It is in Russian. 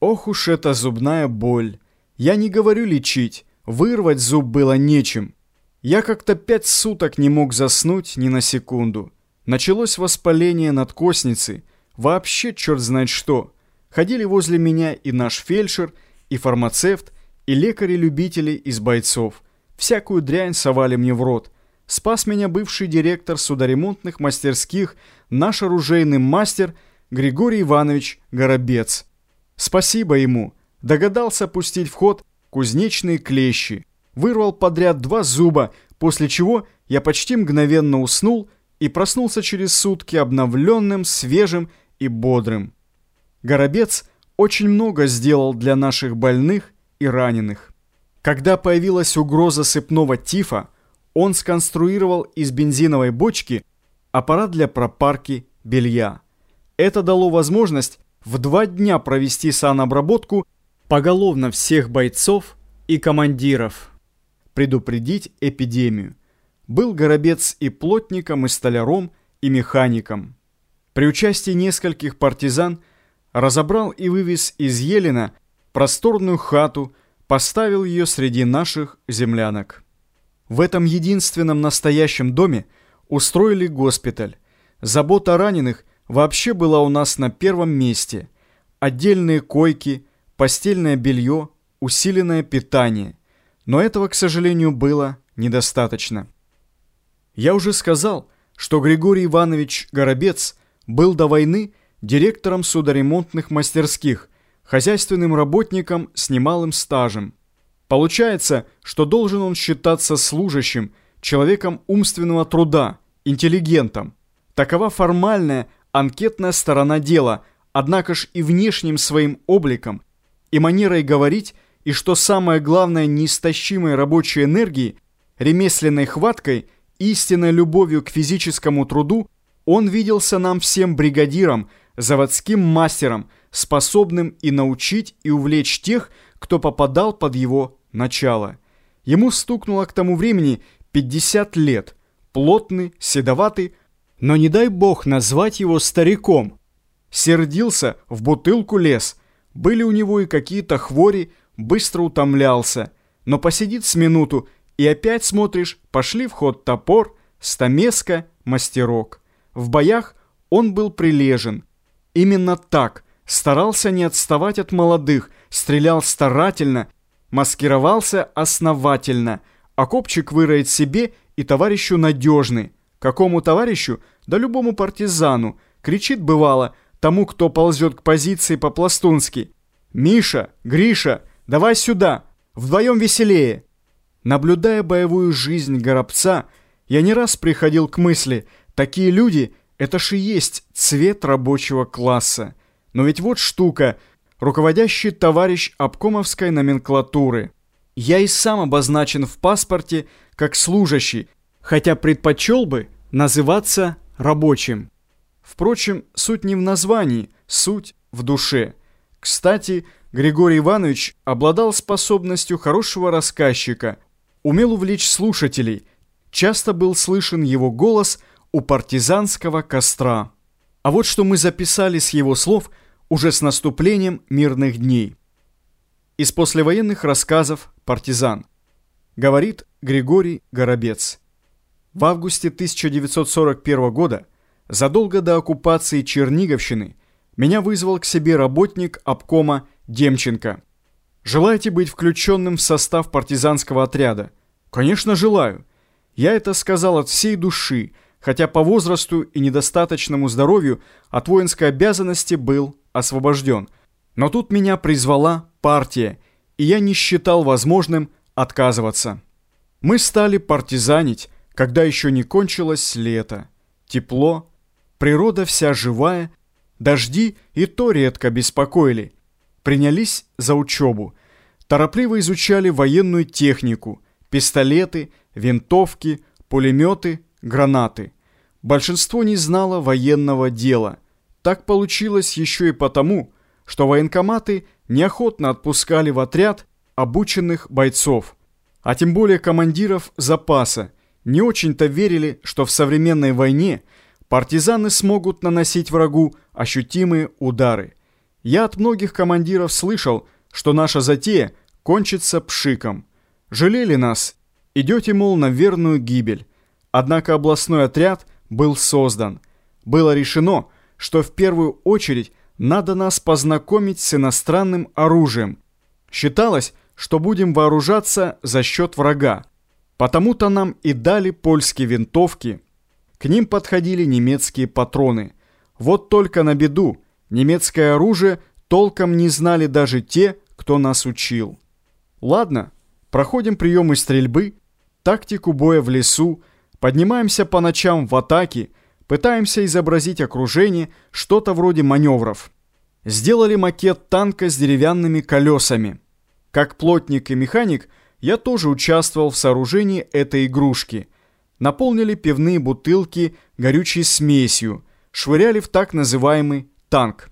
Ох уж эта зубная боль! Я не говорю лечить, вырвать зуб было нечем. Я как-то пять суток не мог заснуть ни на секунду. Началось воспаление надкосницы, вообще черт знает что. Ходили возле меня и наш фельдшер, и фармацевт, и лекари-любители из бойцов. Всякую дрянь совали мне в рот. Спас меня бывший директор судоремонтных мастерских, наш оружейный мастер Григорий Иванович Горобец. Спасибо ему. Догадался пустить в ход кузнечные клещи. Вырвал подряд два зуба, после чего я почти мгновенно уснул и проснулся через сутки обновленным, свежим и бодрым. Горобец очень много сделал для наших больных и раненых. Когда появилась угроза сыпного тифа, он сконструировал из бензиновой бочки аппарат для пропарки белья. Это дало возможность в два дня провести санобработку поголовно всех бойцов и командиров, предупредить эпидемию. Был Горобец и плотником, и столяром, и механиком. При участии нескольких партизан разобрал и вывез из Елена просторную хату, поставил ее среди наших землянок. В этом единственном настоящем доме устроили госпиталь. Забота о раненых вообще была у нас на первом месте. Отдельные койки, постельное белье, усиленное питание. Но этого, к сожалению, было недостаточно. Я уже сказал, что Григорий Иванович Горобец был до войны директором судоремонтных мастерских, хозяйственным работником с немалым стажем. Получается, что должен он считаться служащим, человеком умственного труда, интеллигентом. Такова формальная, анкетная сторона дела, однако ж и внешним своим обликом, и манерой говорить, и что самое главное, неистощимой рабочей энергией, ремесленной хваткой, истинной любовью к физическому труду, он виделся нам всем бригадиром, заводским мастером, способным и научить, и увлечь тех, кто попадал под его начало. Ему стукнуло к тому времени 50 лет, плотный, седоватый, но не дай бог назвать его стариком. Сердился, в бутылку лез, были у него и какие-то хвори, быстро утомлялся, но посидит с минуту, и опять смотришь, пошли в ход топор, стамеска, мастерок. В боях он был прилежен. Именно так, старался не отставать от молодых, стрелял старательно – маскировался основательно, а копчик выроет себе и товарищу надежный. Какому товарищу? Да любому партизану. Кричит бывало тому, кто ползет к позиции по-пластунски. «Миша! Гриша! Давай сюда! Вдвоем веселее!» Наблюдая боевую жизнь Горобца, я не раз приходил к мысли, такие люди – это ж и есть цвет рабочего класса. Но ведь вот штука – руководящий товарищ обкомовской номенклатуры. Я и сам обозначен в паспорте как служащий, хотя предпочел бы называться рабочим. Впрочем, суть не в названии, суть в душе. Кстати, Григорий Иванович обладал способностью хорошего рассказчика, умел увлечь слушателей, часто был слышен его голос у партизанского костра. А вот что мы записали с его слов – уже с наступлением мирных дней. Из послевоенных рассказов «Партизан». Говорит Григорий Горобец. В августе 1941 года, задолго до оккупации Черниговщины, меня вызвал к себе работник обкома Демченко. «Желаете быть включенным в состав партизанского отряда?» «Конечно, желаю». Я это сказал от всей души, хотя по возрасту и недостаточному здоровью от воинской обязанности был освобожден. Но тут меня призвала партия, и я не считал возможным отказываться. Мы стали партизанить, когда еще не кончилось лето. Тепло, природа вся живая, дожди и то редко беспокоили. Принялись за учебу. Торопливо изучали военную технику, пистолеты, винтовки, пулеметы, гранаты. Большинство не знало военного дела – так получилось еще и потому, что военкоматы неохотно отпускали в отряд обученных бойцов, а тем более командиров запаса, не очень-то верили, что в современной войне партизаны смогут наносить врагу ощутимые удары. Я от многих командиров слышал, что наша затея кончится пшиком. Жалели нас, идете, мол, на верную гибель. Однако областной отряд был создан. Было решено, что в первую очередь надо нас познакомить с иностранным оружием. Считалось, что будем вооружаться за счет врага. Потому-то нам и дали польские винтовки. К ним подходили немецкие патроны. Вот только на беду немецкое оружие толком не знали даже те, кто нас учил. Ладно, проходим приемы стрельбы, тактику боя в лесу, поднимаемся по ночам в атаке, пытаемся изобразить окружение, что-то вроде маневров. Сделали макет танка с деревянными колесами. Как плотник и механик я тоже участвовал в сооружении этой игрушки. Наполнили пивные бутылки горючей смесью, швыряли в так называемый танк.